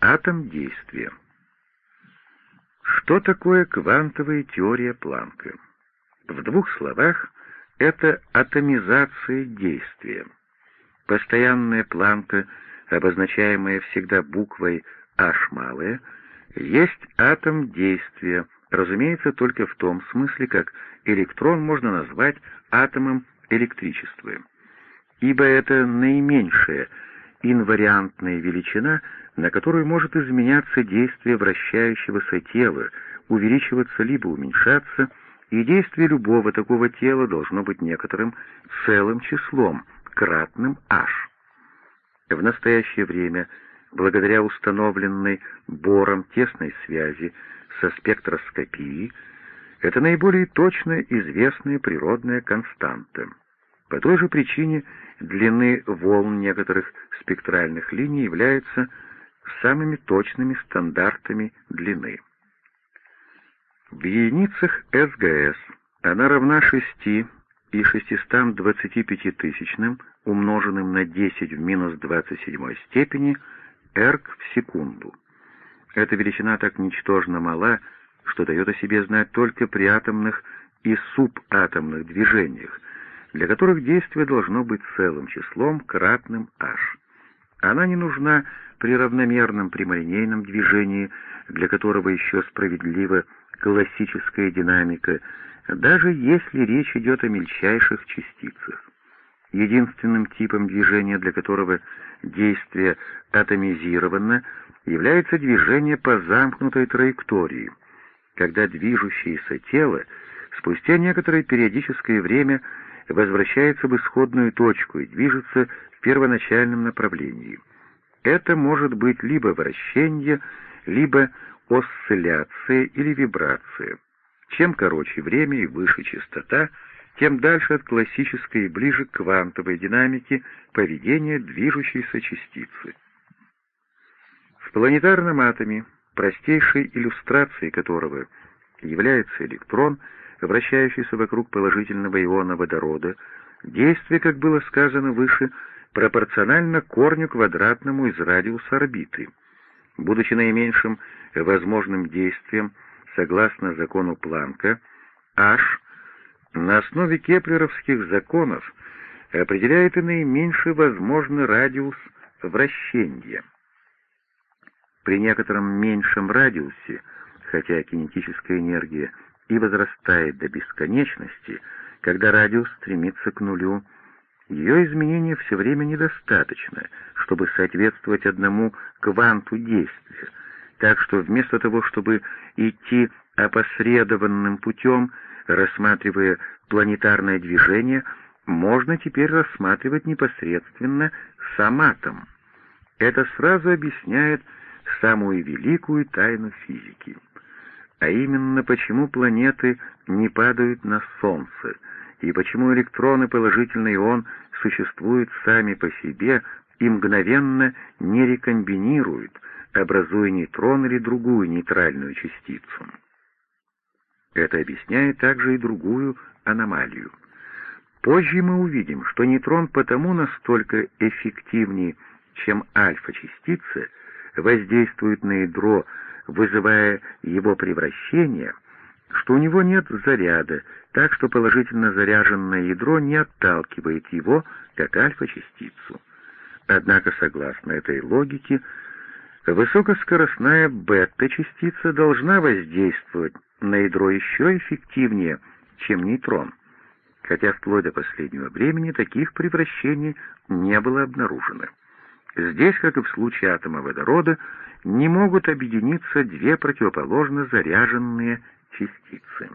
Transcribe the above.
Атом действия. Что такое квантовая теория Планка? В двух словах, это атомизация действия. Постоянная планка, обозначаемая всегда буквой H малая, есть атом действия, разумеется, только в том смысле, как электрон можно назвать атомом электричества. Ибо это наименьшая инвариантная величина, на которую может изменяться действие вращающегося тела, увеличиваться либо уменьшаться, и действие любого такого тела должно быть некоторым целым числом, кратным h. В настоящее время, благодаря установленной Бором тесной связи со спектроскопией, это наиболее точно известная природная константа. По той же причине длины волн некоторых спектральных линий являются самыми точными стандартами длины. В единицах СГС она равна 6 и 625 тысячным, умноженным на 10 в минус 27 степени, эрг в секунду. Эта величина так ничтожно мала, что дает о себе знать только при атомных и субатомных движениях, для которых действие должно быть целым числом, кратным h. Она не нужна при равномерном прямолинейном движении, для которого еще справедлива классическая динамика, даже если речь идет о мельчайших частицах. Единственным типом движения, для которого действие атомизировано, является движение по замкнутой траектории, когда движущееся тело спустя некоторое периодическое время возвращается в исходную точку и движется в первоначальном направлении. Это может быть либо вращение, либо осцилляция или вибрация. Чем короче время и выше частота, тем дальше от классической и ближе к квантовой динамике поведения движущейся частицы. В планетарном атоме, простейшей иллюстрацией которого является электрон, вращающийся вокруг положительного иона водорода, действие, как было сказано выше, пропорционально корню квадратному из радиуса орбиты. Будучи наименьшим возможным действием, согласно закону Планка, H на основе кеплеровских законов определяет и наименьший возможный радиус вращения. При некотором меньшем радиусе, хотя кинетическая энергия и возрастает до бесконечности, когда радиус стремится к нулю, ее изменения все время недостаточно, чтобы соответствовать одному кванту действия, так что вместо того, чтобы идти опосредованным путем, рассматривая планетарное движение, можно теперь рассматривать непосредственно сам атом. Это сразу объясняет самую великую тайну физики. А именно, почему планеты не падают на Солнце, и почему электроны положительный ион существуют сами по себе и мгновенно не рекомбинируют, образуя нейтрон или другую нейтральную частицу. Это объясняет также и другую аномалию. Позже мы увидим, что нейтрон потому настолько эффективнее, чем альфа-частица, воздействует на ядро, вызывая его превращение, что у него нет заряда, так что положительно заряженное ядро не отталкивает его, как альфа-частицу. Однако, согласно этой логике, Высокоскоростная бета-частица должна воздействовать на ядро еще эффективнее, чем нейтрон, хотя вплоть до последнего времени таких превращений не было обнаружено. Здесь, как и в случае атома водорода, не могут объединиться две противоположно заряженные частицы.